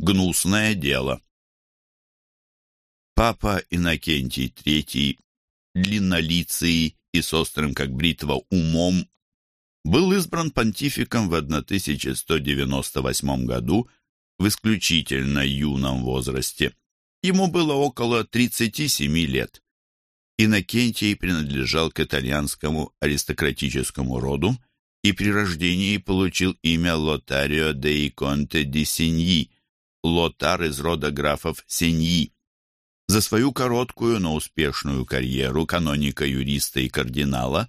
гнусное дело. Папа Иннокентий III, длиннолицый и с острым, как бритва, умом, был избран понтификом в 1198 году в исключительно юном возрасте. Ему было около 37 лет. Иннокентий принадлежал к итальянскому аристократическому роду и при рождении получил имя Лотарио де Иконте ди Синьи, лотар из рода графов Синьи. За свою короткую, но успешную карьеру каноника-юриста и кардинала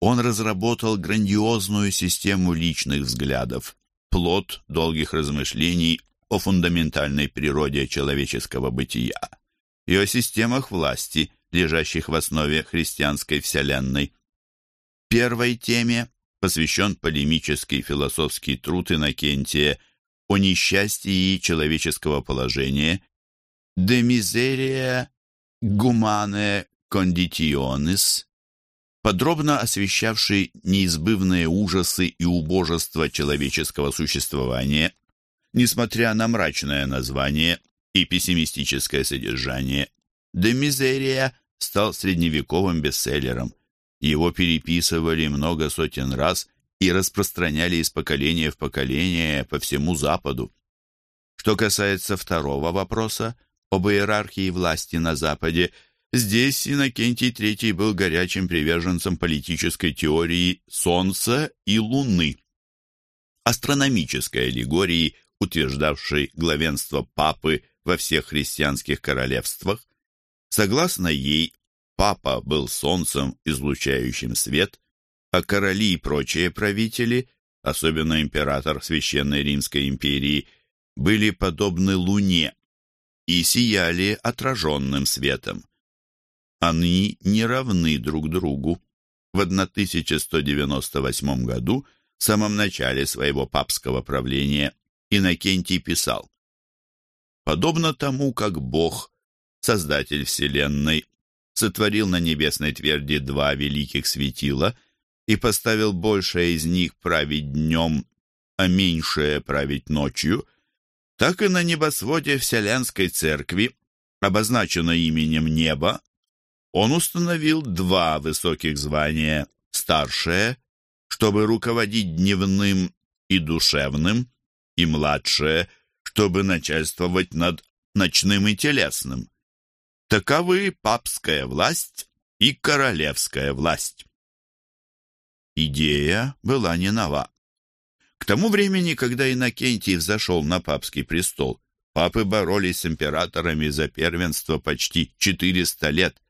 он разработал грандиозную систему личных взглядов, плод долгих размышлений о фундаментальной природе человеческого бытия и о системах власти, лежащих в основе христианской вселенной. Первой теме посвящен полемический философский труд Иннокентия о несчастье человеческого положения «De miseria gumane conditionis», подробно освещавший неизбывные ужасы и убожество человеческого существования, несмотря на мрачное название и пессимистическое содержание. «De miseria» стал средневековым бестселлером – его переписывали много сотен раз и распространяли из поколения в поколение по всему Западу. Что касается второго вопроса об иерархии власти на Западе, здесь Иннокентий III был горячим приверженцем политической теории Солнца и Луны. Астрономической аллегории, утверждавшей главенство Папы во всех христианских королевствах, согласно ей папа был солнцем, излучающим свет, а короли и прочие правители, особенно император Священной Римской империи, были подобны луне и сияли отраженным светом. Они не равны друг другу. В 1198 году, в самом начале своего папского правления, Иннокентий писал «Подобно тому, как Бог, Создатель Вселенной, сотворил на небесной тверди два великих светила и поставил большее из них править днем, а меньшее править ночью, так и на небосводе Вселенской Церкви, обозначено именем неба, он установил два высоких звания, старшее, чтобы руководить дневным и душевным, и младшее, чтобы начальствовать над ночным и телесным. Таковы папская власть и королевская власть. Идея была не нова. К тому времени, когда Иннокентий взошел на папский престол, папы боролись с императорами за первенство почти 400 лет.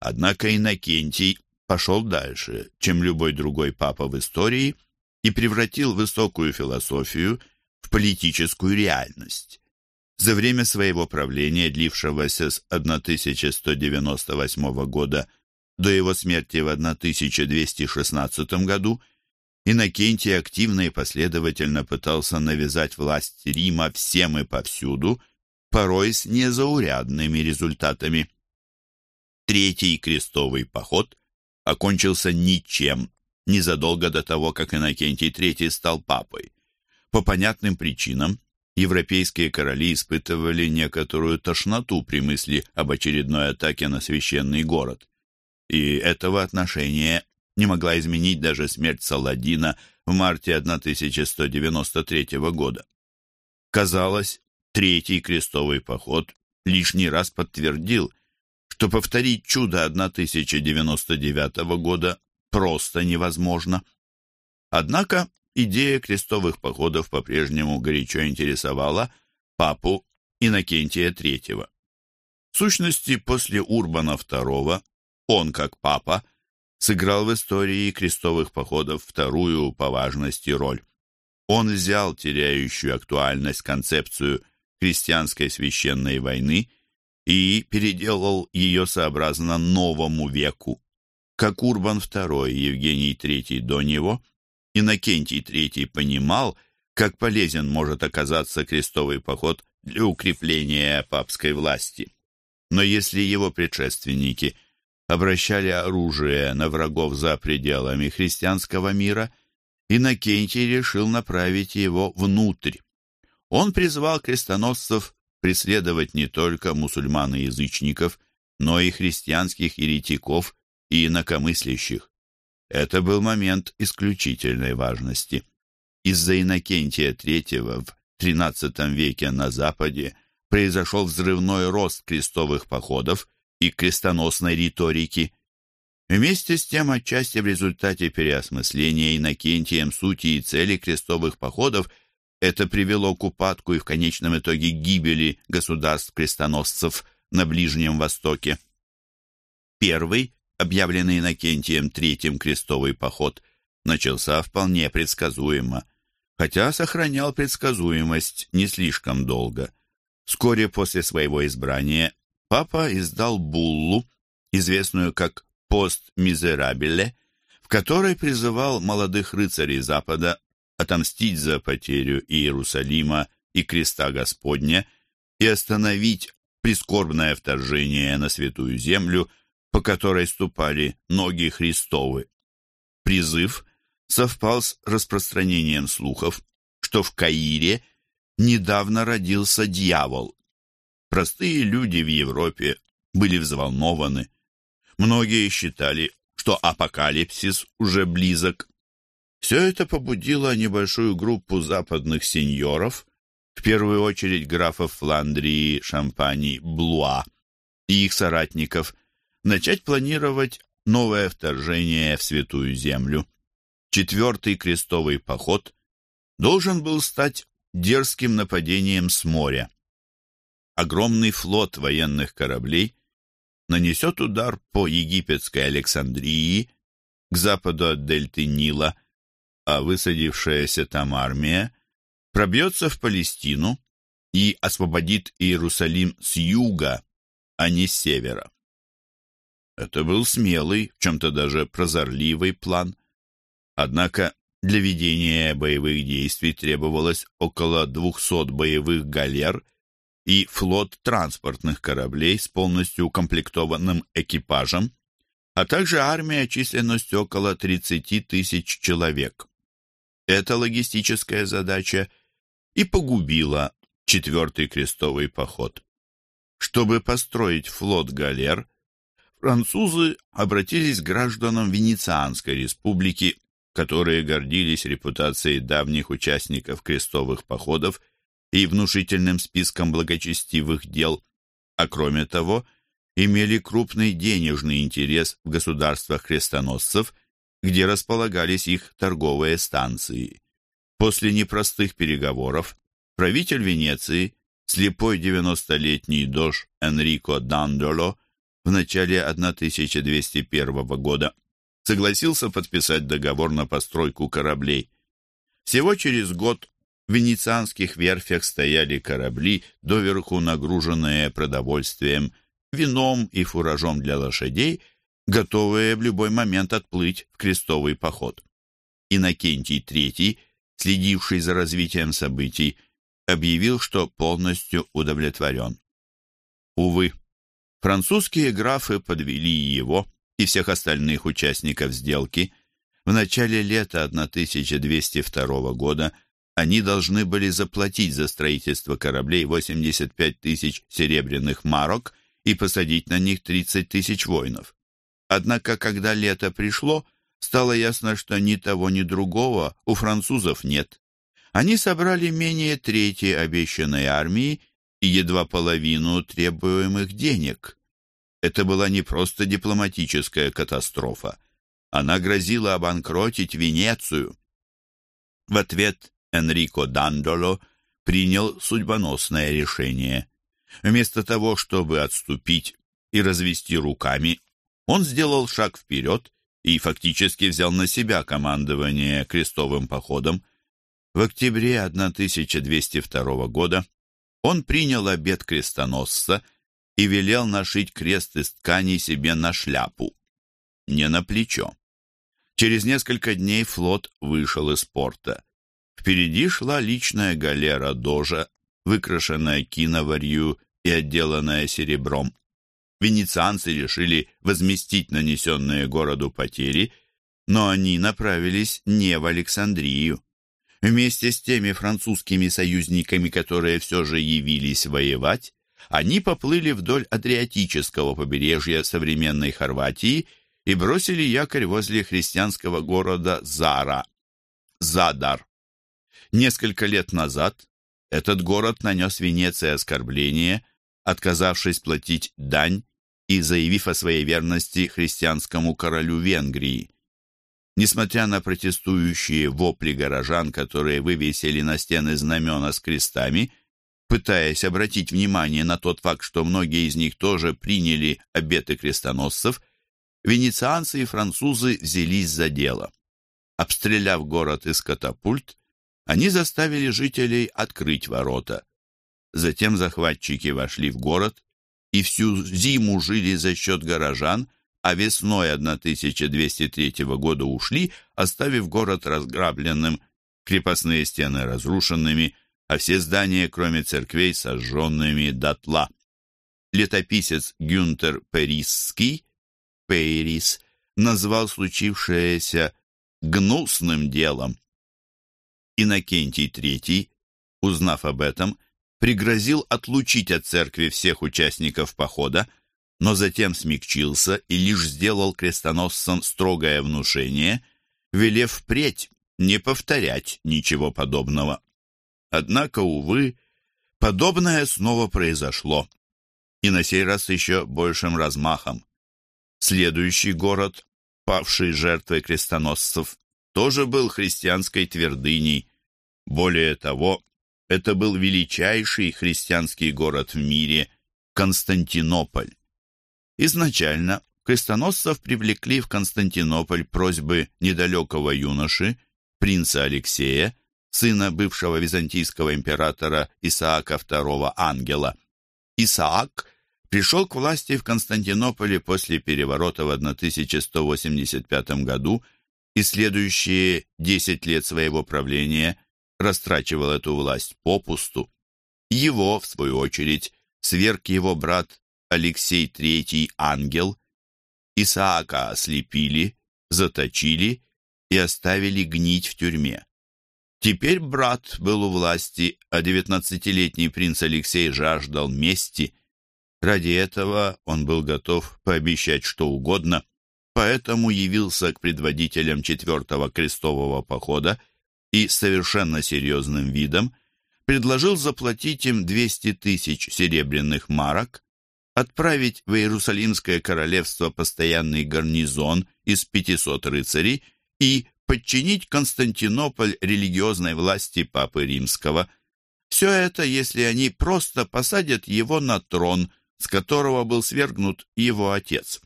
Однако Иннокентий пошел дальше, чем любой другой папа в истории, и превратил высокую философию в политическую реальность. За время своего правления, длившегося с 1198 года до его смерти в 1216 году, Иннокентий активно и последовательно пытался навязать власть Рима всем и повсюду, порой с незаурядными результатами. Третий крестовый поход окончился ничем, незадолго до того, как Иннокентий III стал папой. По понятным причинам европейские короли испытывали некоторую тошноту при мысли об очередной атаке на священный город. И этого отношения не могла изменить даже смерть Саладина в марте 1193 года. Казалось, третий крестовый поход лишний раз подтвердил, что повторить чудо 1099 года просто невозможно. Однако идея крестовых походов по-прежнему горячо интересовала папу Иннокентия III. В сущности, после Урбана II он, как папа, сыграл в истории крестовых походов вторую по важности роль. Он взял теряющую актуальность концепцию христианской священной войны и переделал ее сообразно новому веку. Как Урбан II и Евгений III до него – Иннокентий III понимал, как полезен может оказаться крестовый поход для укрепления папской власти. Но если его предшественники обращали оружие на врагов за пределами христианского мира, Иннокентий решил направить его внутрь. Он призвал крестоносцев преследовать не только мусульман и язычников, но и христианских еретиков и инакомыслящих. Это был момент исключительной важности. Из-за Иннокентия III в XIII веке на Западе произошел взрывной рост крестовых походов и крестоносной риторики. Вместе с тем, отчасти в результате переосмысления Иннокентием сути и цели крестовых походов это привело к упадку и в конечном итоге гибели государств-крестоносцев на Ближнем Востоке. Первый, объявленный Иннокентием Третьим крестовый поход, начался вполне предсказуемо, хотя сохранял предсказуемость не слишком долго. Вскоре после своего избрания папа издал буллу, известную как «Пост Мизерабеле», в которой призывал молодых рыцарей Запада отомстить за потерю Иерусалима и креста Господня и остановить прискорбное вторжение на святую землю, по которой ступали ноги Христовы. Призыв совпал с распространением слухов, что в Каире недавно родился дьявол. Простые люди в Европе были взволнованы. Многие считали, что апокалипсис уже близок. Все это побудило небольшую группу западных сеньоров, в первую очередь графов Фландрии, Шампании, Блуа и их соратников, начать планировать новое вторжение в Святую Землю. Четвертый крестовый поход должен был стать дерзким нападением с моря огромный флот военных кораблей нанесет удар по египетской Александрии к западу от дельты Нила, а высадившаяся там армия пробьется в Палестину и освободит Иерусалим с юга, а не с севера. Это был смелый, в чем-то даже прозорливый план. Однако для ведения боевых действий требовалось около 200 боевых галер и флот транспортных кораблей с полностью укомплектованным экипажем, а также армия численностью около 30 тысяч человек. Эта логистическая задача и погубила четвертый крестовый поход. Чтобы построить флот галер, французы обратились к гражданам Венецианской республики, которые гордились репутацией давних участников крестовых походов и внушительным списком благочестивых дел, а кроме того, имели крупный денежный интерес в государствах крестоносцев, где располагались их торговые станции. После непростых переговоров правитель Венеции, слепой 90-летний дож Энрико Дандоло, в начале 1201 года согласился подписать договор на постройку кораблей. Всего через год венецианских верфях стояли корабли, доверху нагруженные продовольствием, вином и фуражом для лошадей, готовые в любой момент отплыть в крестовый поход. Иннокентий III, следивший за развитием событий, объявил, что полностью удовлетворен. Увы, французские графы подвели его и всех остальных участников сделки. В начале лета 1202 года они должны были заплатить за строительство кораблей 85 тысяч серебряных марок и посадить на них 30 тысяч воинов. Однако, когда лето пришло, стало ясно, что ни того, ни другого у французов нет. Они собрали менее трети обещанной армии и едва половину требуемых денег. Это была не просто дипломатическая катастрофа. Она грозила обанкротить Венецию. В ответ Энрико Дандоло принял судьбоносное решение. Вместо того, чтобы отступить и развести руками, он сделал шаг вперед и фактически взял на себя командование крестовым походом. В октябре 1202 года он принял обет крестоносца и велел нашить крест из ткани себе на шляпу, не на плечо. Через несколько дней флот вышел из порта. Впереди шла личная галера Дожа, выкрашенная киноварью и отделанная серебром. Венецианцы решили возместить нанесенные городу потери, но они направились не в Александрию. Вместе с теми французскими союзниками, которые все же явились воевать, они поплыли вдоль Адриатического побережья современной Хорватии и бросили якорь возле христианского города Зара, Задар. Несколько лет назад этот город нанес Венеции оскорбление, отказавшись платить дань и заявив о своей верности христианскому королю Венгрии. Несмотря на протестующие вопли горожан, которые вывесили на стены знамена с крестами, пытаясь обратить внимание на тот факт, что многие из них тоже приняли обеты крестоносцев, венецианцы и французы взялись за дело. Обстреляв город из катапульт, они заставили жителей открыть ворота. Затем захватчики вошли в город и всю зиму жили за счет горожан, а весной 1203 года ушли, оставив город разграбленным, крепостные стены разрушенными, а все здания, кроме церквей, сожженными дотла. Летописец Гюнтер Перисский, Пейрис, назвал случившееся гнусным делом. Иннокентий III, узнав об этом, пригрозил отлучить от церкви всех участников похода, но затем смягчился и лишь сделал крестоносцам строгое внушение, велев впредь не повторять ничего подобного. Однако, увы, подобное снова произошло, и на сей раз еще большим размахом. Следующий город, павший жертвой крестоносцев, тоже был христианской твердыней. Более того, это был величайший христианский город в мире – Константинополь. Изначально крестоносцев привлекли в Константинополь просьбы недалекого юноши, принца Алексея, сына бывшего византийского императора Исаака II Ангела. Исаак пришел к власти в Константинополе после переворота в 1185 году и следующие 10 лет своего правления растрачивал эту власть попусту. Его, в свою очередь, сверг его брат Алексей III Ангел. Исаака ослепили, заточили и оставили гнить в тюрьме. Теперь брат был у власти, а девятнадцатилетний принц Алексей жаждал мести. Ради этого он был готов пообещать что угодно, поэтому явился к предводителям четвертого крестового похода и совершенно серьезным видом предложил заплатить им 200 тысяч серебряных марок, отправить в Иерусалимское королевство постоянный гарнизон из 500 рыцарей и подчинить Константинополь религиозной власти Папы Римского. Все это, если они просто посадят его на трон, с которого был свергнут его отец.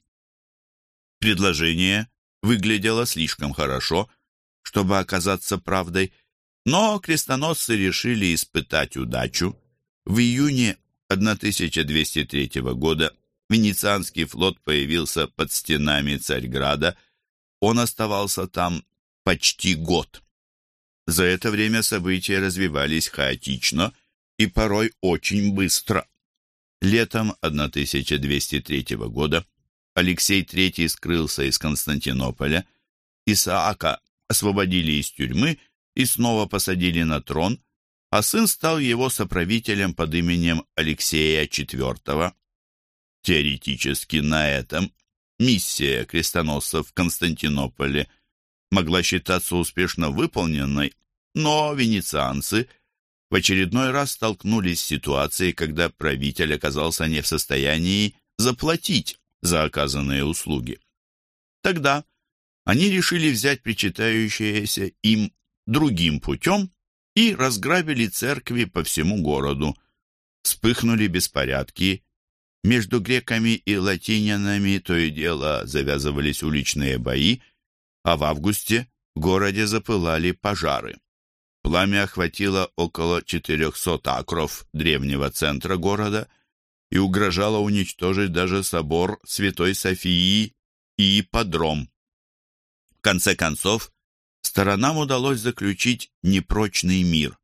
Предложение выглядело слишком хорошо, чтобы оказаться правдой, но крестоносцы решили испытать удачу. В июне 1203 года Венецианский флот появился под стенами Царьграда. Он оставался там почти год. За это время события развивались хаотично и порой очень быстро. Летом 1203 года Алексей III скрылся из Константинополя, Исаака освободили из тюрьмы и снова посадили на трон, а сын стал его соправителем под именем Алексея IV. Теоретически на этом миссия крестоносцев в Константинополе могла считаться успешно выполненной, но венецианцы в очередной раз столкнулись с ситуацией, когда правитель оказался не в состоянии заплатить за оказанные услуги. Тогда они решили взять причитающееся им другим путем и разграбили церкви по всему городу. Вспыхнули беспорядки. Между греками и латинянами то и дело завязывались уличные бои, а в августе в городе запылали пожары. Пламя охватило около 400 акров древнего центра города и угрожало уничтожить даже собор Святой Софии и ипподром. В конце концов, сторонам удалось заключить непрочный мир.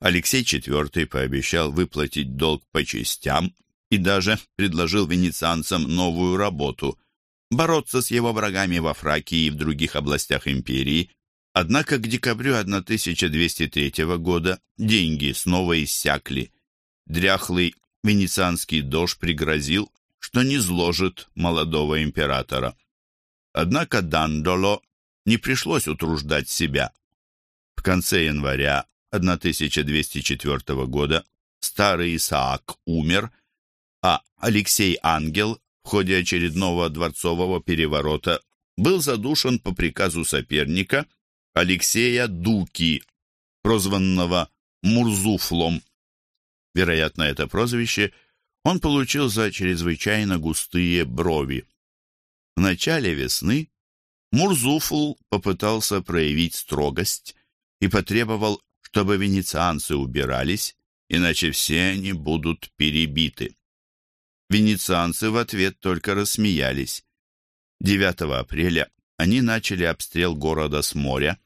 Алексей IV пообещал выплатить долг по частям и даже предложил венецианцам новую работу – бороться с его врагами во Фракии и в других областях империи, Однако к декабрю 1203 года деньги снова иссякли. Дряхлый венецианский дож пригрозил, что не зложит молодого императора. Однако Дандоло не пришлось утруждать себя. В конце января 1204 года старый Исаак умер, а Алексей Ангел в ходе очередного дворцового переворота был задушен по приказу соперника Алексея Дуки, прозванного Мурзуфлом. Вероятно, это прозвище он получил за чрезвычайно густые брови. В начале весны Мурзуфл попытался проявить строгость и потребовал, чтобы венецианцы убирались, иначе все они будут перебиты. Венецианцы в ответ только рассмеялись. 9 апреля они начали обстрел города с моря.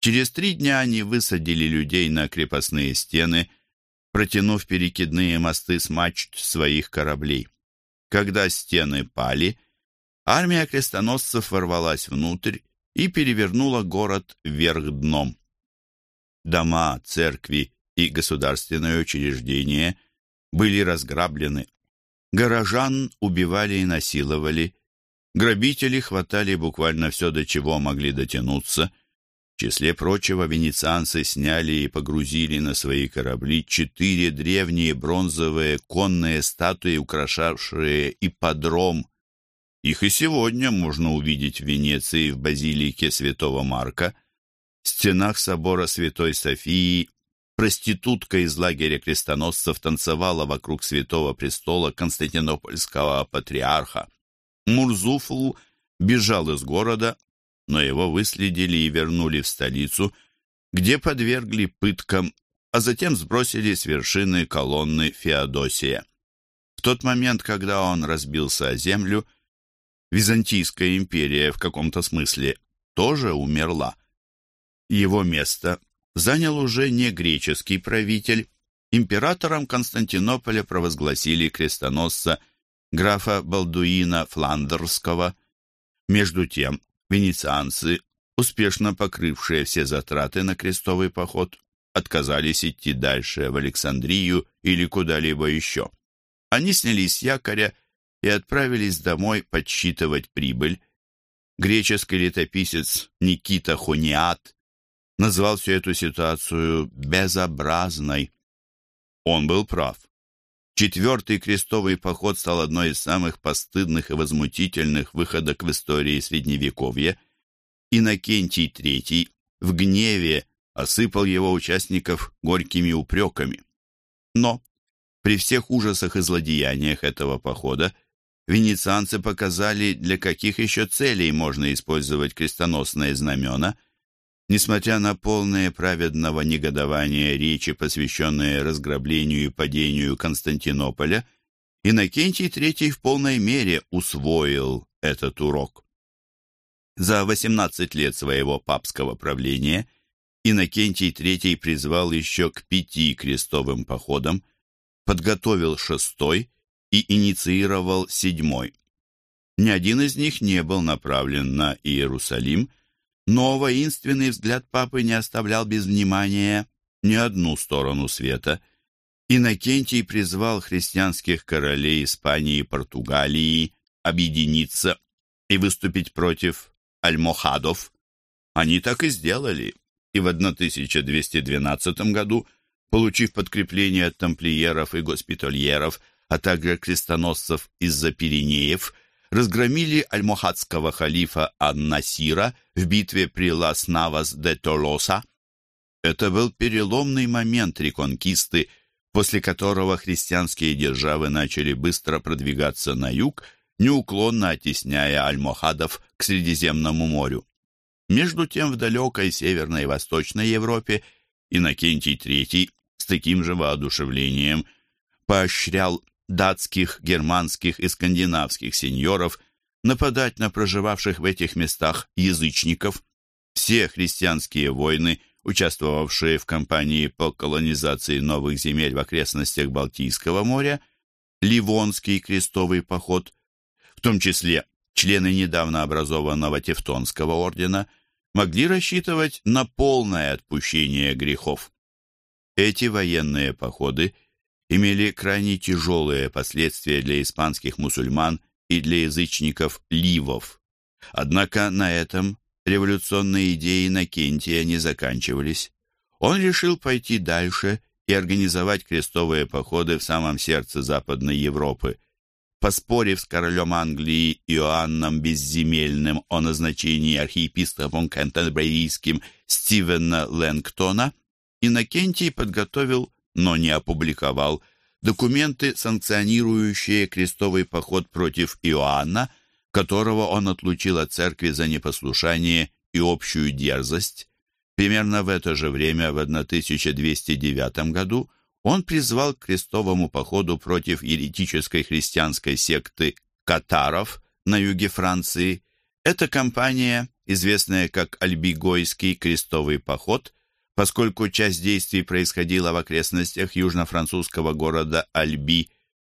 Через три дня они высадили людей на крепостные стены, протянув перекидные мосты с мачт своих кораблей. Когда стены пали, армия крестоносцев ворвалась внутрь и перевернула город вверх дном. Дома, церкви и государственные учреждения были разграблены. Горожан убивали и насиловали. Грабители хватали буквально все, до чего могли дотянуться. В числе прочего, венецианцы сняли и погрузили на свои корабли четыре древние бронзовые конные статуи, украшавшие ипподром. Их и сегодня можно увидеть в Венеции в базилике святого Марка. В стенах собора Святой Софии проститутка из лагеря крестоносцев танцевала вокруг святого престола константинопольского патриарха. Мурзуфл бежал из города, но его выследили и вернули в столицу, где подвергли пыткам, а затем сбросили с вершины колонны Феодосия. В тот момент, когда он разбился о землю, Византийская империя в каком-то смысле тоже умерла. Его место занял уже не греческий правитель. Императором Константинополя провозгласили крестоносца графа Балдуина Фландерского. Между тем, венецианцы, успешно покрывшие все затраты на крестовый поход, отказались идти дальше в Александрию или куда-либо еще. Они снялись с якоря и отправились домой подсчитывать прибыль. Греческий летописец Никита Хониат назвал всю эту ситуацию безобразной. Он был прав. Четвертый крестовый поход стал одной из самых постыдных и возмутительных выходок в истории Средневековья. Иннокентий III в гневе осыпал его участников горькими упреками. Но при всех ужасах и злодеяниях этого похода венецианцы показали, для каких еще целей можно использовать крестоносные знамена – Несмотря на полное праведного негодования речи, посвященные разграблению и падению Константинополя, Иннокентий III в полной мере усвоил этот урок. За 18 лет своего папского правления Иннокентий III призвал еще к пяти крестовым походам, подготовил шестой и инициировал седьмой. Ни один из них не был направлен на Иерусалим, но воинственный взгляд папы не оставлял без внимания ни одну сторону света. Иннокентий призвал христианских королей Испании и Португалии объединиться и выступить против альмохадов. Они так и сделали, и в 1212 году, получив подкрепление от тамплиеров и госпитальеров, а также крестоносцев из-за Пиренеев, разгромили альмохадского халифа Ан-Насира в битве при Лас-Навас-де-Толоса. Это был переломный момент реконкисты, после которого христианские державы начали быстро продвигаться на юг, неуклонно оттесняя альмохадов к Средиземному морю. Между тем в далекой Северной и Восточной Европе Иннокентий III с таким же воодушевлением поощрял датских, германских и скандинавских сеньоров нападать на проживавших в этих местах язычников. Все христианские войны, участвовавшие в кампании по колонизации новых земель в окрестностях Балтийского моря, Ливонский крестовый поход, в том числе члены недавно образованного Тевтонского ордена, могли рассчитывать на полное отпущение грехов. Эти военные походы имели крайне тяжелые последствия для испанских мусульман и для язычников ливов. Однако на этом революционные идеи Накентия не заканчивались. Он решил пойти дальше и организовать крестовые походы в самом сердце Западной Европы. Поспорив с королем Англии Иоанном Безземельным о назначении архиепископом Кентерберийским Стивена Лэнгтона, Иннокентий подготовил, но не опубликовал, документы, санкционирующие крестовый поход против Иоанна, которого он отлучил от церкви за непослушание и общую дерзость. Примерно в это же время, в 1209 году, он призвал к крестовому походу против еретической христианской секты катаров на юге Франции. Эта кампания, известная как Альбигойский крестовый поход, поскольку часть действий происходила в окрестностях южно-французского города Альби,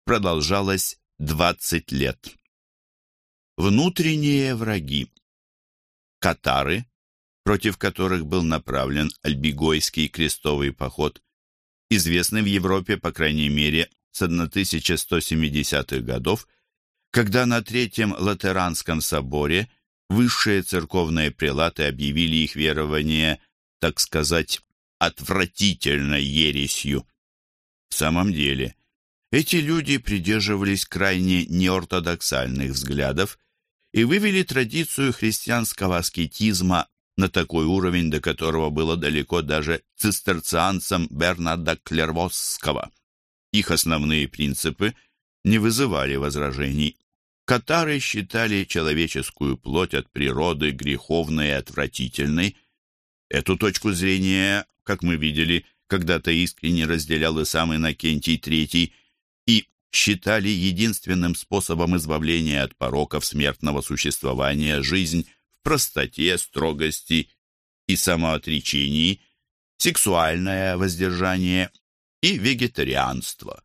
продолжалась 20 лет. Внутренние враги. Катары, против которых был направлен Альбигойский крестовый поход, известный в Европе, по крайней мере, с 1170-х годов, когда на Третьем Латеранском соборе высшие церковные прелаты объявили их верование, так сказать, отвратительной ересью. В самом деле, эти люди придерживались крайне неортодоксальных взглядов и вывели традицию христианского аскетизма на такой уровень, до которого было далеко даже цистерцианцам Бернарда Клервосского. Их основные принципы не вызывали возражений. Катары считали человеческую плоть от природы греховной и отвратительной. Эту точку зрения, как мы видели, когда-то искренне разделял и сам Иннокентий III, и считали единственным способом избавления от пороков смертного существования жизнь простоте, строгости и самоотречении, сексуальное воздержание и вегетарианство.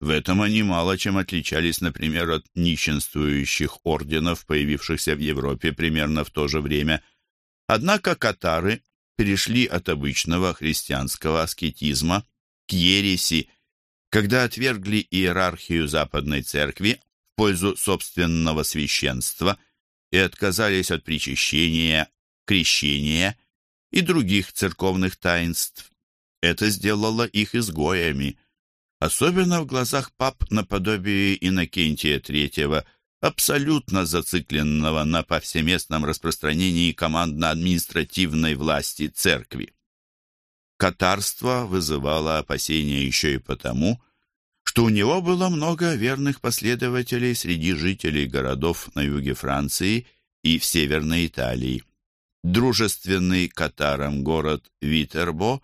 В этом они мало чем отличались, например, от нищенствующих орденов, появившихся в Европе примерно в то же время. Однако катары перешли от обычного христианского аскетизма к ереси, когда отвергли иерархию Западной Церкви в пользу собственного священства и отказались от причащения, крещения и других церковных таинств. Это сделало их изгоями, особенно в глазах пап наподобие Иннокентия III, абсолютно зацикленного на повсеместном распространении командно-административной власти церкви. Катарство вызывало опасения еще и потому, что у него было много верных последователей среди жителей городов на юге Франции и в Северной Италии. Дружественный катарам город Витербо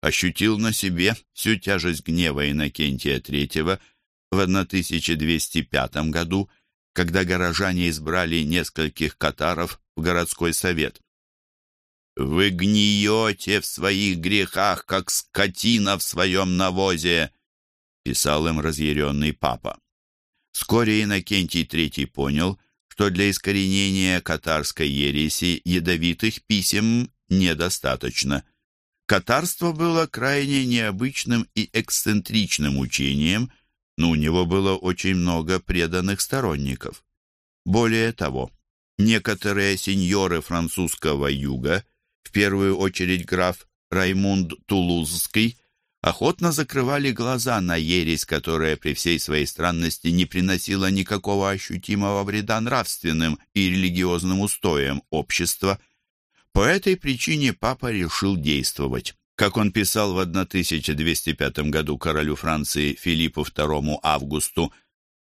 ощутил на себе всю тяжесть гнева Иннокентия III в 1205 году, когда горожане избрали нескольких катаров в городской совет. «Вы гниете в своих грехах, как скотина в своем навозе!» писал им разъяренный папа. Вскоре Иннокентий III понял, что для искоренения катарской ереси ядовитых писем недостаточно. Катарство было крайне необычным и эксцентричным учением, но у него было очень много преданных сторонников. Более того, некоторые сеньоры французского юга, в первую очередь граф Раймунд Тулузский, охотно закрывали глаза на ересь, которая при всей своей странности не приносила никакого ощутимого вреда нравственным и религиозным устоям общества. По этой причине папа решил действовать. Как он писал в 1205 году королю Франции Филиппу II Августу,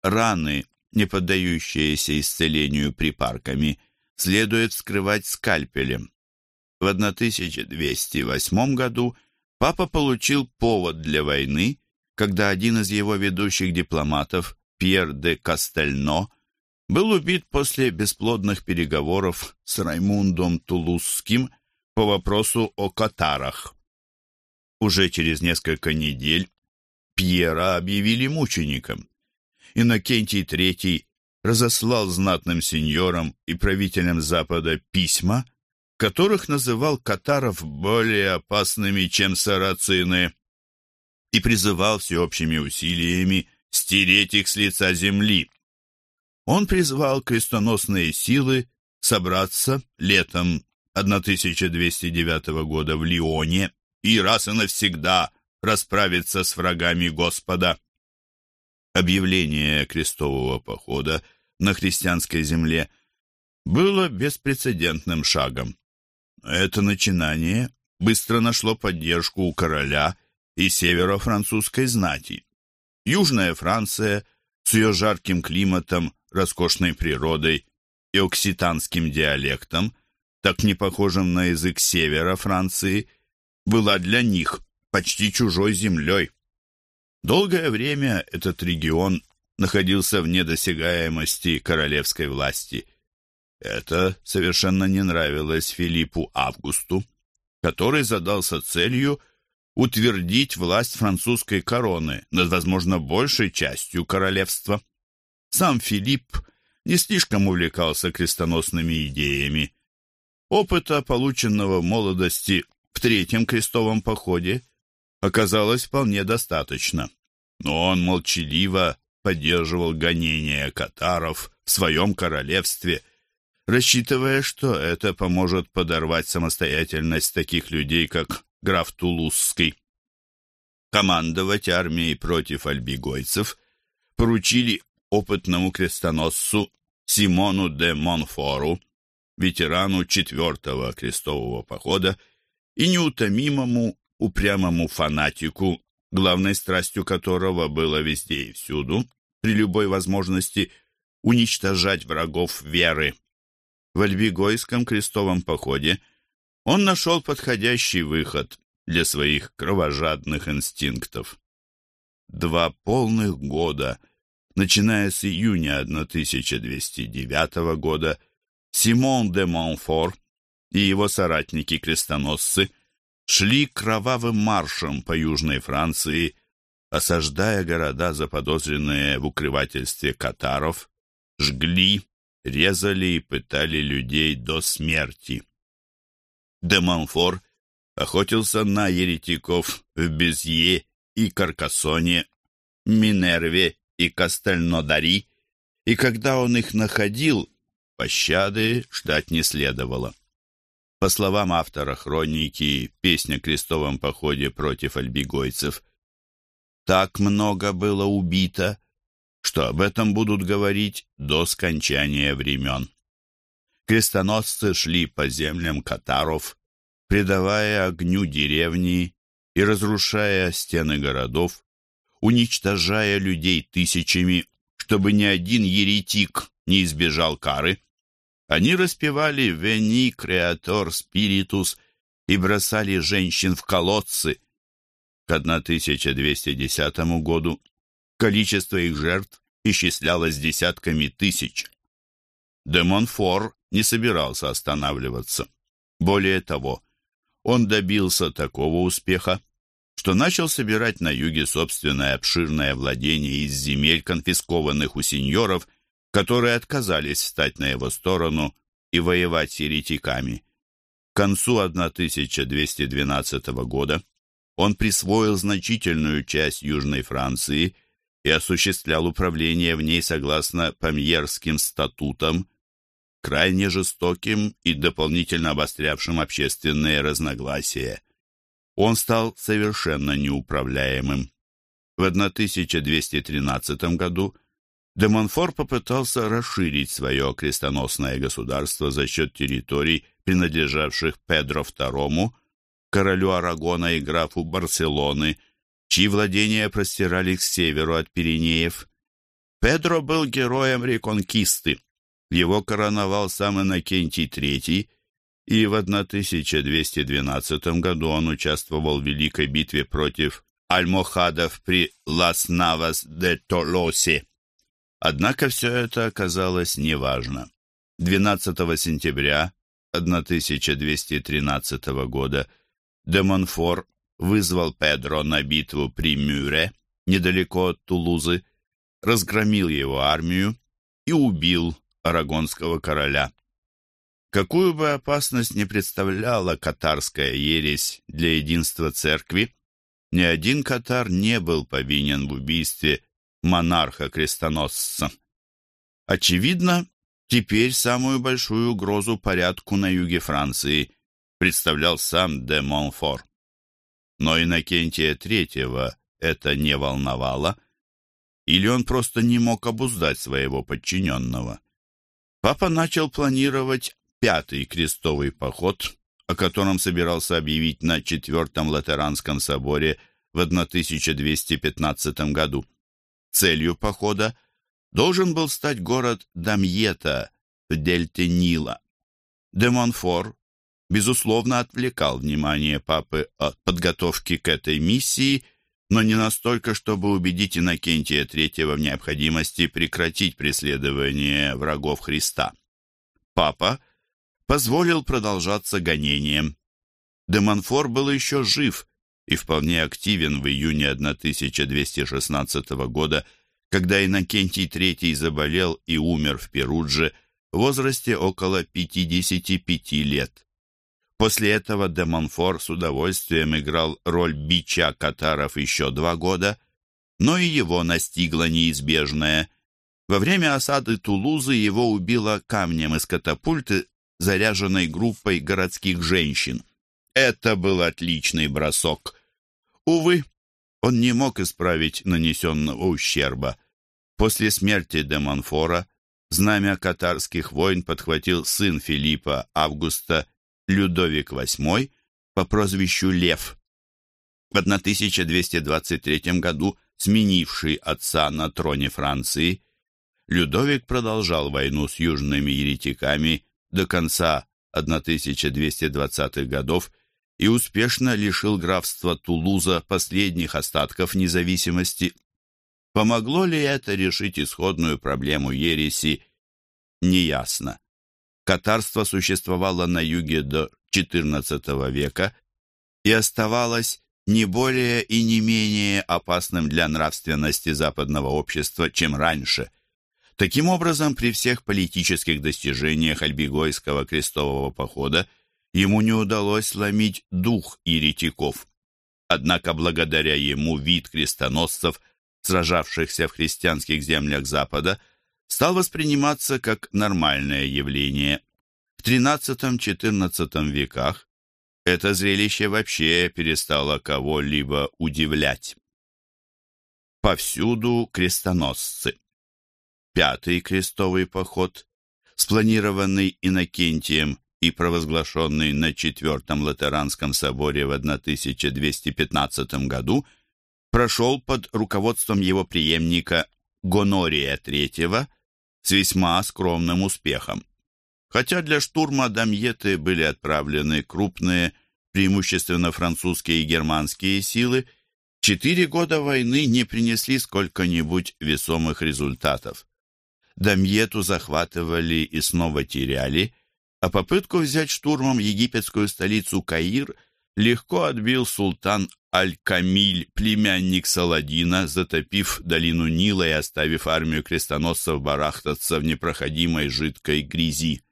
раны, не поддающиеся исцелению припарками, следует вскрывать скальпелем. В 1208 году Папа получил повод для войны, когда один из его ведущих дипломатов, Пьер де Кастельно, был убит после бесплодных переговоров с Раймундом Тулузским по вопросу о катарах. Уже через несколько недель Пьера объявили мучеником. Иннокентий III разослал знатным сеньорам и правителям Запада письма, которых называл катаров более опасными, чем сарацины, и призывал всеобщими усилиями стереть их с лица земли. Он призвал крестоносные силы собраться летом 1209 года в Лионе и раз и навсегда расправиться с врагами Господа. Объявление крестового похода на христианской земле было беспрецедентным шагом. Это начинание быстро нашло поддержку у короля и северо-французской знати. Южная Франция с ее жарким климатом, роскошной природой и окситанским диалектом, так не похожим на язык севера Франции, была для них почти чужой землей. Долгое время этот регион находился в недосягаемости королевской власти – это совершенно не нравилось Филиппу Августу, который задался целью утвердить власть французской короны над, возможно, большей частью королевства. Сам Филипп не слишком увлекался крестоносными идеями. Опыта, полученного в молодости в Третьем крестовом походе, оказалось вполне достаточно. Но он молчаливо поддерживал гонения катаров в своем королевстве – рассчитывая, что это поможет подорвать самостоятельность таких людей, как граф Тулузский. Командовать армией против альбигойцев поручили опытному крестоносцу Симону де Монфору, ветерану четвертого крестового похода и неутомимому упрямому фанатику, главной страстью которого было везде и всюду, при любой возможности, уничтожать врагов веры в Альбигойском крестовом походе он нашел подходящий выход для своих кровожадных инстинктов. Два полных года, начиная с июня 1209 года, Симон де Монфор и его соратники-крестоносцы шли кровавым маршем по Южной Франции, осаждая города, заподозренные в укрывательстве катаров, жгли, резали и пытали людей до смерти. Де Монфор охотился на еретиков в Безье и Каркасоне, Минерве и Кастельнодари, и когда он их находил, пощады ждать не следовало. По словам автора хроники «Песня о крестовом походе против альбигойцев», так много было убито, что об этом будут говорить до скончания времен. Крестоносцы шли по землям катаров, предавая огню деревни и разрушая стены городов, уничтожая людей тысячами, чтобы ни один еретик не избежал кары. Они распевали «Вени, креатор, спиритус» и бросали женщин в колодцы. К 1210 году Количество их жертв исчислялось десятками тысяч. Де Монфор не собирался останавливаться. Более того, он добился такого успеха, что начал собирать на юге собственное обширное владение из земель, конфискованных у сеньоров, которые отказались встать на его сторону и воевать с еретиками. К концу 1212 года он присвоил значительную часть Южной Франции – и осуществлял управление в ней согласно Памьерским статутам, крайне жестоким и дополнительно обострявшим общественные разногласия. Он стал совершенно неуправляемым. В 1213 году де Монфор попытался расширить свое крестоносное государство за счет территорий, принадлежавших Педро II, королю Арагона и графу Барселоны, чьи владения простирались к северу от Пиренеев. Педро был героем реконкисты. Его короновал сам Иннокентий III, и в 1212 году он участвовал в Великой битве против альмохадов при Лас-Навас-де-Толосе. Однако все это оказалось неважно. 12 сентября 1213 года де Монфор вызвал Педро на битву при Мюре, недалеко от Тулузы, разгромил его армию и убил арагонского короля. Какую бы опасность не представляла катарская ересь для единства церкви, ни один катар не был повинен в убийстве монарха-крестоносца. Очевидно, теперь самую большую угрозу порядку на юге Франции представлял сам де Монфор. Но Иннокентия Третьего это не волновало, или он просто не мог обуздать своего подчиненного. Папа начал планировать пятый крестовый поход, о котором собирался объявить на Четвертом Латеранском соборе в 1215 году. Целью похода должен был стать город Дамьета в дельте Нила. Де Монфор, безусловно, отвлекал внимание папы от подготовки к этой миссии, но не настолько, чтобы убедить Иннокентия III в необходимости прекратить преследование врагов Христа. Папа позволил продолжаться гонением. Де Монфор был еще жив и вполне активен в июне 1216 года, когда Иннокентий III заболел и умер в Перудже в возрасте около 55 лет. После этого де Монфор с удовольствием играл роль бича катаров еще два года, но и его настигла неизбежное. Во время осады Тулузы его убило камнем из катапульты, заряженной группой городских женщин. Это был отличный бросок. Увы, он не мог исправить нанесенного ущерба. После смерти де Монфора знамя катарских войн подхватил сын Филиппа Августа Людовик VIII по прозвищу Лев. В 1223 году сменивший отца на троне Франции, Людовик продолжал войну с южными еретиками до конца 1220-х годов и успешно лишил графства Тулуза последних остатков независимости. Помогло ли это решить исходную проблему ереси, неясно. Катарство существовало на юге до XIV века и оставалось не более и не менее опасным для нравственности западного общества, чем раньше. Таким образом, при всех политических достижениях Альбигойского крестового похода ему не удалось сломить дух еретиков. Однако благодаря ему вид крестоносцев, сражавшихся в христианских землях Запада, стал восприниматься как нормальное явление. В XIII-XIV веках это зрелище вообще перестало кого-либо удивлять. Повсюду крестоносцы. Пятый крестовый поход, спланированный Иннокентием и провозглашенный на Четвертом Латеранском соборе в 1215 году, прошел под руководством его преемника Гонория III с весьма скромным успехом. Хотя для штурма Дамьеты были отправлены крупные, преимущественно французские и германские силы, четыре года войны не принесли сколько-нибудь весомых результатов. Дамьету захватывали и снова теряли – а попытку взять штурмом египетскую столицу Каир легко отбил султан Аль-Камиль, племянник Саладина, затопив долину Нила и оставив армию крестоносцев барахтаться в непроходимой жидкой грязи.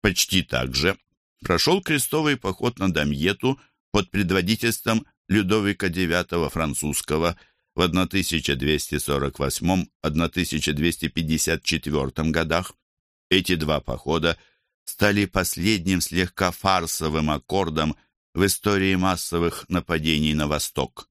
Почти так же прошел крестовый поход на Дамьету под предводительством Людовика IX французского в 1248-1254 годах. Эти два похода – стали последним слегка фарсовым аккордом в истории массовых нападений на Восток.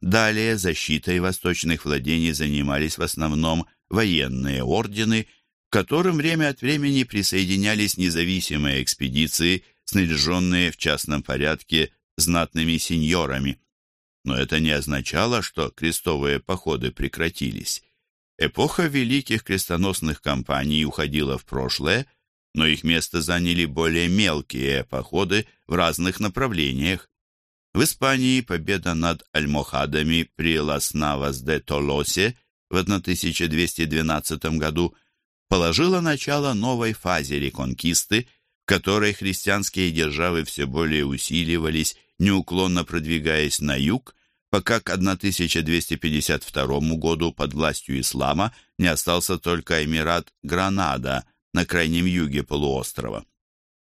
Далее защитой восточных владений занимались в основном военные ордены, к которым время от времени присоединялись независимые экспедиции, снаряженные в частном порядке знатными сеньорами. Но это не означало, что крестовые походы прекратились. Эпоха великих крестоносных кампаний уходила в прошлое, но их место заняли более мелкие походы в разных направлениях. В Испании победа над альмохадами при Лас-Навас-де-Толосе в 1212 году положила начало новой фазе реконкисты, в которой христианские державы все более усиливались, неуклонно продвигаясь на юг, пока к 1252 году под властью ислама не остался только Эмират Гранада – на крайнем юге полуострова.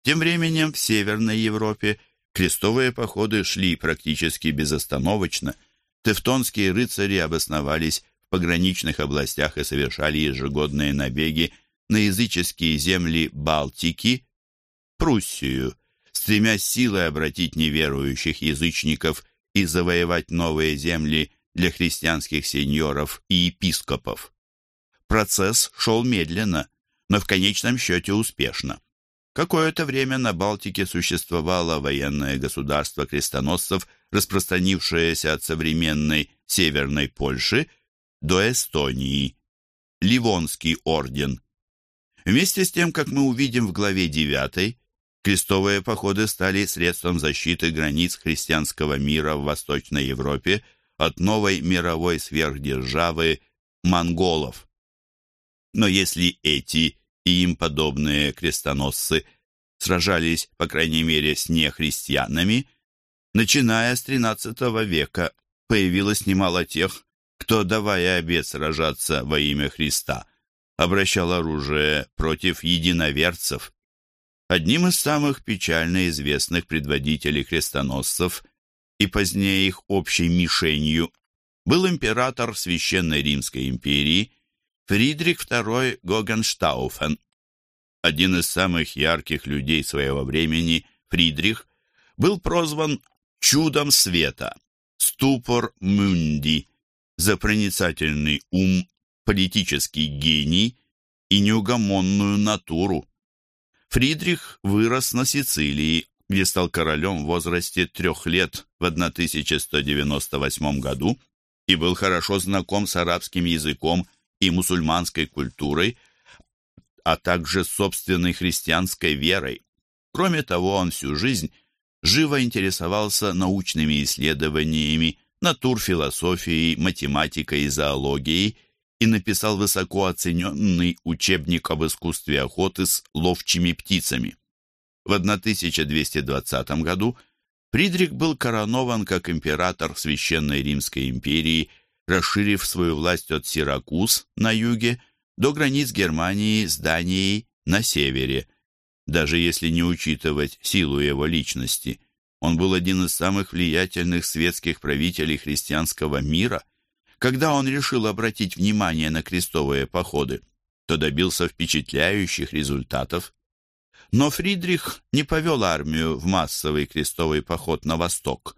Тем временем в Северной Европе крестовые походы шли практически безостановочно. Тевтонские рыцари обосновались в пограничных областях и совершали ежегодные набеги на языческие земли Балтики, Пруссию, стремясь силой обратить неверующих язычников и завоевать новые земли для христианских сеньоров и епископов. Процесс шел медленно, но в конечном счете успешно. Какое-то время на Балтике существовало военное государство крестоносцев, распространившееся от современной Северной Польши до Эстонии. Ливонский орден. Вместе с тем, как мы увидим в главе 9, крестовые походы стали средством защиты границ христианского мира в Восточной Европе от новой мировой сверхдержавы монголов. Но если эти и им подобные крестоносцы сражались, по крайней мере, с нехристианами, начиная с XIII века появилось немало тех, кто, давая обет сражаться во имя Христа, обращал оружие против единоверцев. Одним из самых печально известных предводителей крестоносцев и позднее их общей мишенью был император Священной Римской империи Фридрих II Гогенштауфен. Один из самых ярких людей своего времени, Фридрих, был прозван «чудом света» ступор Мунди за проницательный ум, политический гений и неугомонную натуру. Фридрих вырос на Сицилии, где стал королем в возрасте трех лет в 1198 году и был хорошо знаком с арабским языком и мусульманской культурой, а также собственной христианской верой. Кроме того, он всю жизнь живо интересовался научными исследованиями, натурфилософией, математикой и зоологией и написал высоко оцененный учебник об искусстве охоты с ловчими птицами. В 1220 году Фридрих был коронован как император Священной Римской империи – расширив свою власть от Сиракуз на юге до границ Германии с Данией на севере. Даже если не учитывать силу его личности, он был один из самых влиятельных светских правителей христианского мира. Когда он решил обратить внимание на крестовые походы, то добился впечатляющих результатов. Но Фридрих не повел армию в массовый крестовый поход на восток.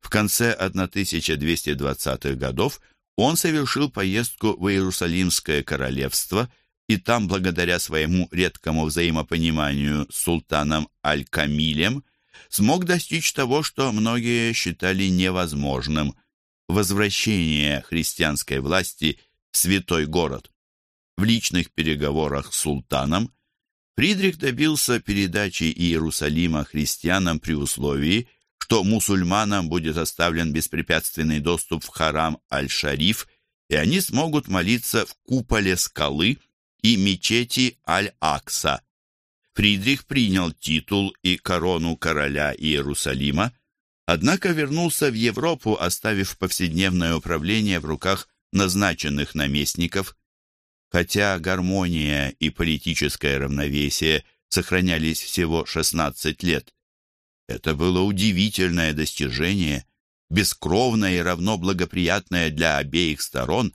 В конце 1220-х годов он совершил поездку в Иерусалимское королевство и там, благодаря своему редкому взаимопониманию с султаном Аль-Камилем, смог достичь того, что многие считали невозможным – возвращение христианской власти в святой город. В личных переговорах с султаном Фридрих добился передачи Иерусалима христианам при условии – что мусульманам будет оставлен беспрепятственный доступ в харам Аль-Шариф, и они смогут молиться в куполе скалы и мечети Аль-Акса. Фридрих принял титул и корону короля Иерусалима, однако вернулся в Европу, оставив повседневное управление в руках назначенных наместников. Хотя гармония и политическое равновесие сохранялись всего 16 лет, это было удивительное достижение, бескровное и равно благоприятное для обеих сторон,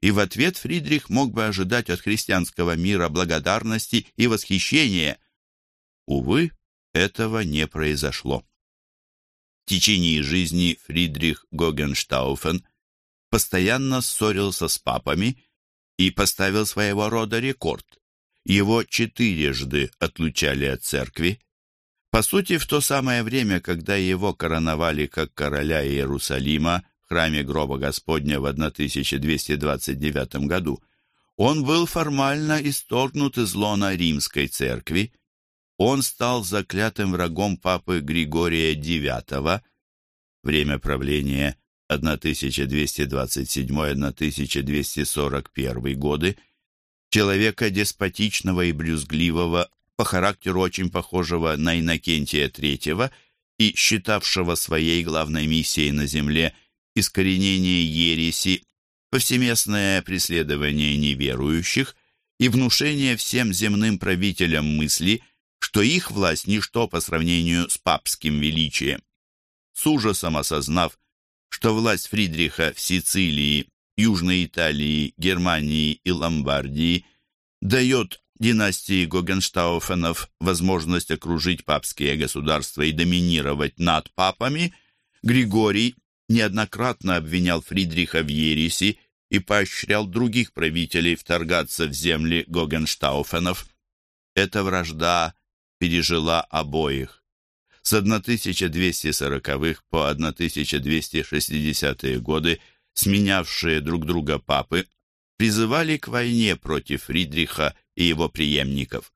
и в ответ Фридрих мог бы ожидать от христианского мира благодарности и восхищения. Увы, этого не произошло. В течение жизни Фридрих Гогенштауфен постоянно ссорился с папами и поставил своего рода рекорд. Его четырежды отлучали от церкви, по сути, в то самое время, когда его короновали как короля Иерусалима в храме гроба Господня в 1229 году, он был формально исторгнут из лона римской церкви. Он стал заклятым врагом папы Григория IX, время правления 1227-1241 годы, человека деспотичного и брюзгливого, по характеру очень похожего на Иннокентия III и считавшего своей главной миссией на земле искоренение ереси, повсеместное преследование неверующих и внушение всем земным правителям мысли, что их власть – ничто по сравнению с папским величием. С ужасом осознав, что власть Фридриха в Сицилии, Южной Италии, Германии и Ломбардии дает династии Гогенштауфенов возможность окружить папские государства и доминировать над папами, Григорий неоднократно обвинял Фридриха в ереси и поощрял других правителей вторгаться в земли Гогенштауфенов. Эта вражда пережила обоих. С 1240-х по 1260-е годы сменявшие друг друга папы призывали к войне против Фридриха и его преемников.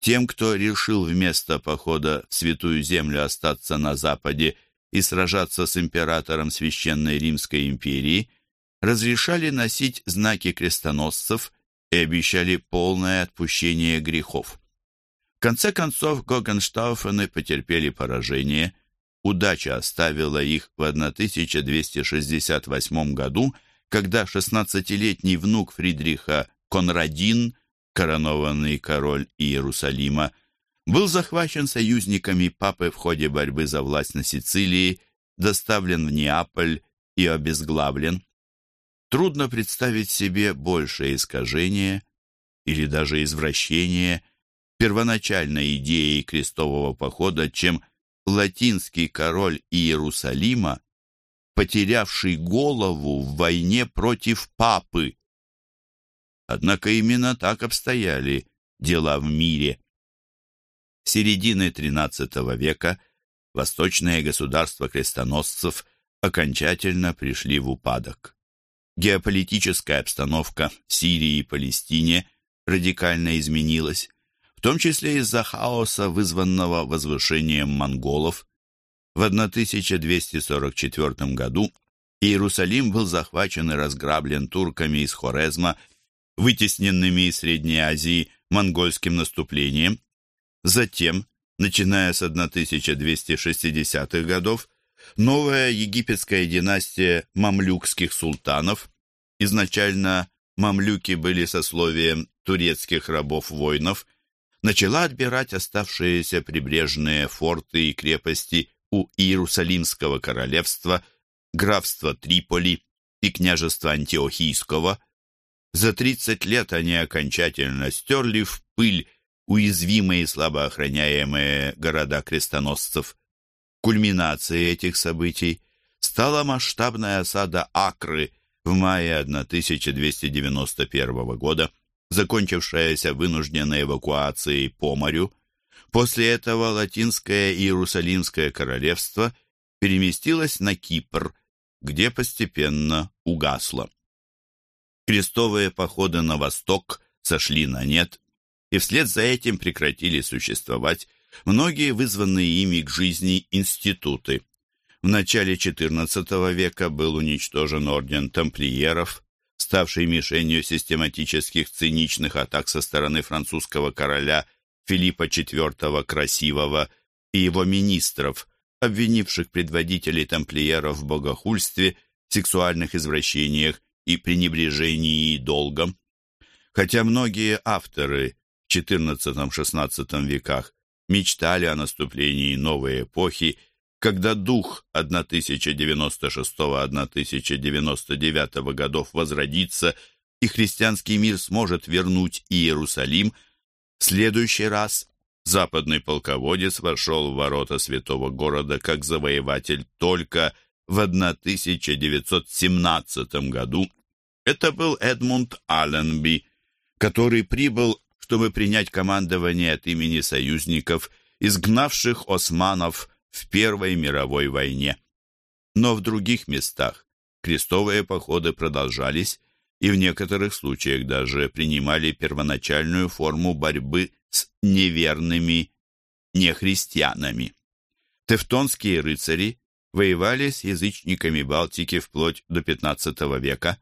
Тем, кто решил вместо похода в Святую Землю остаться на Западе и сражаться с императором Священной Римской империи, разрешали носить знаки крестоносцев и обещали полное отпущение грехов. В конце концов, Гогенштауфены потерпели поражение. Удача оставила их в 1268 году, когда 16-летний внук Фридриха Конрадин, коронованный король Иерусалима, был захвачен союзниками папы в ходе борьбы за власть на Сицилии, доставлен в Неаполь и обезглавлен. Трудно представить себе большее искажение или даже извращение первоначальной идеи крестового похода, чем латинский король Иерусалима, потерявший голову в войне против папы. Однако именно так обстояли дела в мире. С середины XIII века восточные государства крестоносцев окончательно пришли в упадок геополитическая обстановка в Сирии и Палестине радикально изменилась, в том числе из-за хаоса, вызванного возвышением монголов. В 1244 году Иерусалим был захвачен и разграблен турками из Хорезма, вытесненными из Средней Азии монгольским наступлением. Затем, начиная с 1260-х годов, Новая египетская династия мамлюкских султанов, изначально мамлюки были сословием турецких рабов-воинов, начала отбирать оставшиеся прибрежные форты и крепости у Иерусалимского королевства, графства Триполи и княжества Антиохийского. За 30 лет они окончательно стерли в пыль уязвимые и слабо охраняемые города крестоносцев. Кульминацией этих событий стала масштабная осада Акры в мае 1291 года, закончившаяся вынужденной эвакуацией по морю. После этого Латинское Иерусалимское королевство переместилось на Кипр, где постепенно угасло. Крестовые походы на восток сошли на нет, и вслед за этим прекратили существовать многие вызванные ими к жизни институты. В начале XIV века был уничтожен орден тамплиеров, ставший мишенью систематических циничных атак со стороны французского короля Филиппа IV Красивого и его министров, обвинивших предводителей тамплиеров в богохульстве, сексуальных извращениях и пренебрежении долгом. Хотя многие авторы в XIV-XVI веках мечтали о наступлении новой эпохи, когда дух 1096-1099 годов возродится и христианский мир сможет вернуть Иерусалим, в следующий раз западный полководец вошел в ворота святого города как завоеватель только в 1917 году. Это был Эдмунд Алленби, который прибыл чтобы принять командование от имени союзников, изгнавших османов в Первой мировой войне. Но в других местах крестовые походы продолжались и в некоторых случаях даже принимали первоначальную форму борьбы с неверными нехристианами. Тевтонские рыцари воевали с язычниками Балтики вплоть до XV века.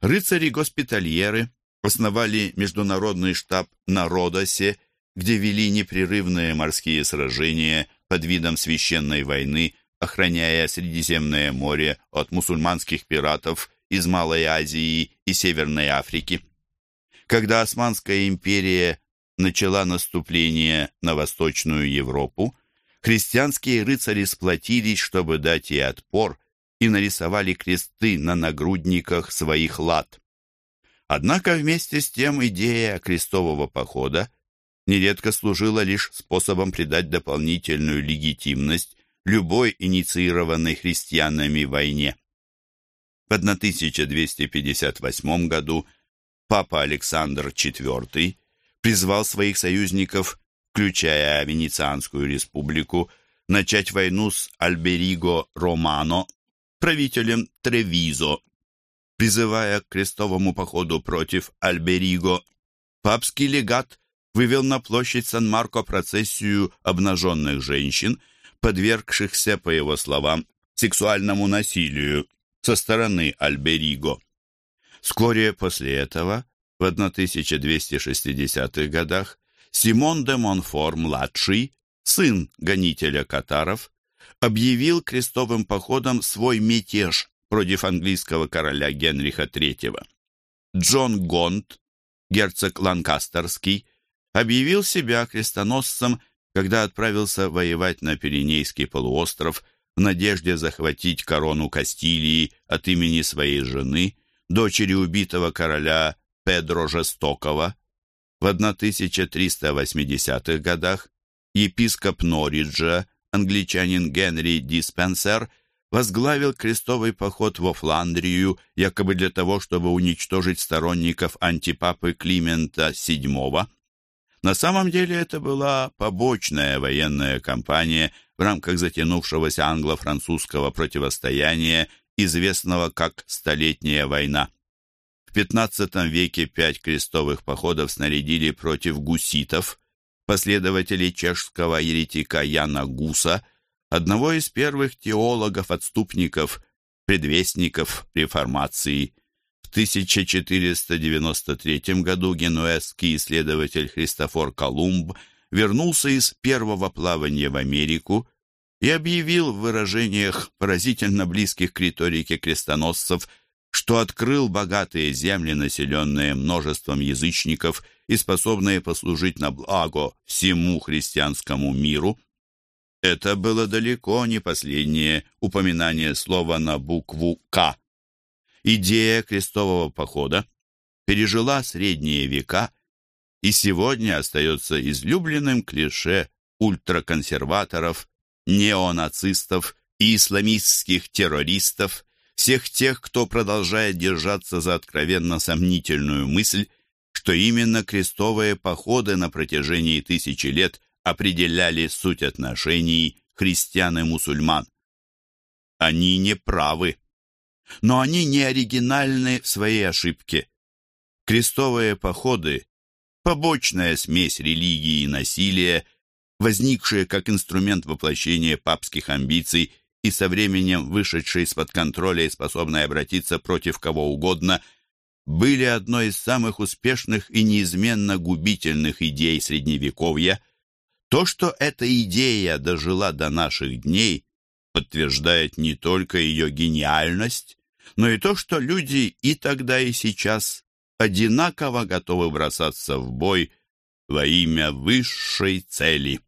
Рыцари-госпитальеры основали международный штаб на Родосе, где вели непрерывные морские сражения под видом священной войны, охраняя Средиземное море от мусульманских пиратов из Малой Азии и Северной Африки. Когда Османская империя начала наступление на Восточную Европу, христианские рыцари сплотились, чтобы дать ей отпор, и нарисовали кресты на нагрудниках своих лад. Однако вместе с тем идея крестового похода нередко служила лишь способом придать дополнительную легитимность любой инициированной христианами войне. В 1258 году папа Александр IV призвал своих союзников, включая Венецианскую республику, начать войну с Альбериго Романо, правителем Тревизо. Призывая к крестовому походу против Альбериго, папский легат вывел на площадь Сан-Марко процессию обнаженных женщин, подвергшихся, по его словам, сексуальному насилию со стороны Альбериго. Вскоре после этого, в 1260-х годах, Симон де Монфор-младший, сын гонителя катаров, объявил крестовым походом свой мятеж против английского короля Генриха III. Джон Гонт, герцог Ланкастерский, объявил себя крестоносцем, когда отправился воевать на Пиренейский полуостров в надежде захватить корону Кастилии от имени своей жены, дочери убитого короля Педро Жестокого. В 1380-х годах епископ Норриджа, англичанин Генри Диспенсер, возглавил крестовый поход во Фландрию, якобы для того, чтобы уничтожить сторонников антипапы Климента VII. На самом деле это была побочная военная кампания в рамках затянувшегося англо-французского противостояния, известного как Столетняя война. В XV веке пять крестовых походов снарядили против гуситов, последователей чешского еретика Яна Гуса, одного из первых теологов-отступников, предвестников реформации – в 1493 году генуэзский исследователь Христофор Колумб вернулся из первого плавания в Америку и объявил в выражениях, поразительно близких к риторике крестоносцев, что открыл богатые земли, населенные множеством язычников и способные послужить на благо всему христианскому миру. Это было далеко не последнее упоминание слова на букву «К». Идея крестового похода пережила средние века и сегодня остается излюбленным клише ультраконсерваторов, неонацистов и исламистских террористов, всех тех, кто продолжает держаться за откровенно сомнительную мысль, что именно крестовые походы на протяжении тысячи лет определяли суть отношений христиан и мусульман. Они не правы но они не оригинальны в своей ошибке. Крестовые походы – побочная смесь религии и насилия, возникшая как инструмент воплощения папских амбиций и со временем вышедшие из-под контроля и способные обратиться против кого угодно, были одной из самых успешных и неизменно губительных идей Средневековья. То, что эта идея дожила до наших дней, подтверждает не только ее гениальность, но и то, что люди и тогда, и сейчас одинаково готовы бросаться в бой во имя высшей цели.